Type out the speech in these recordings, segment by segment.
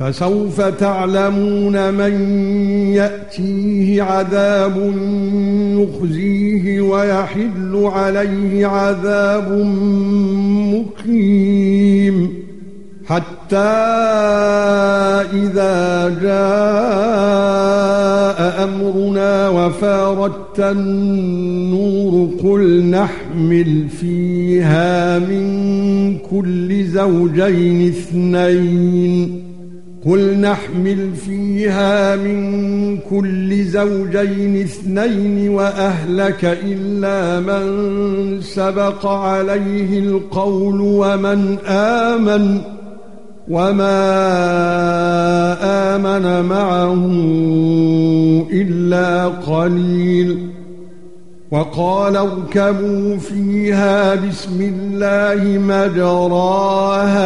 فسوف تعلمون من يأتيه عذاب يخزيه ويحل عليه عذاب مقيم. حتى إذا جاء أمرنا وفارت النور قل نحمل فيها من كل زوجين اثنين. قل نحمل فيها من كل زوجين اثنين وأهلك إلا من سبق عليه القول ومن آمن وما آمن معه إلا قليل. وقال اركبوا فيها بسم الله مجراها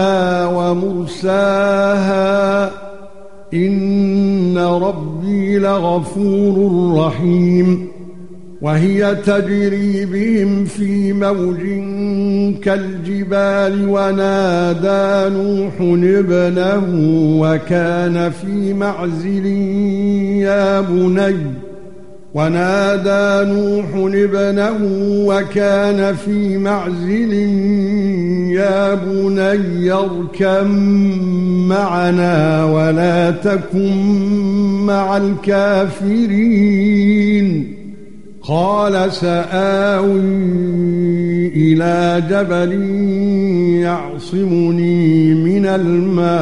ومرساها إن ربي لغفور رحيم وهي تجري بهم في موج كالجبال ونادى نوح ابنه وكان في معزل يا بني ونادى نوح ابنه وكان في معزل يا بني اركم معنا ولا تكن مع الكافرين. قال سآوي إلى جبل يعصمني من الماء.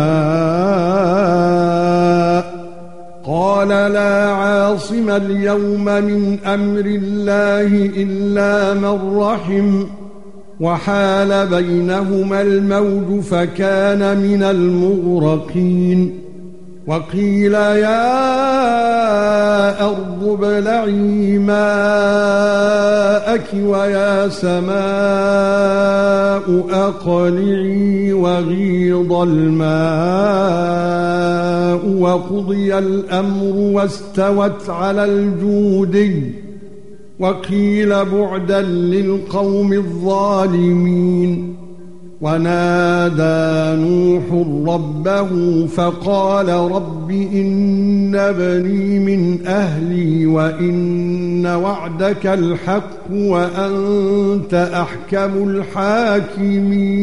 قال لا عاصم اليوم من أمر الله إلا من رحم وحال بينهما الموج فكان من المغرقين وقيل يا أرض ابلعي ماءك ويا سماء أقلعي وغيض الماء وقضي الأمر واستوت على الجودي وقيل بعدا للقوم الظالمين ونادى نوح ربه فقال رب إن ابني من أهلي وإن وعدك الحق وأنت أحكم الحاكمين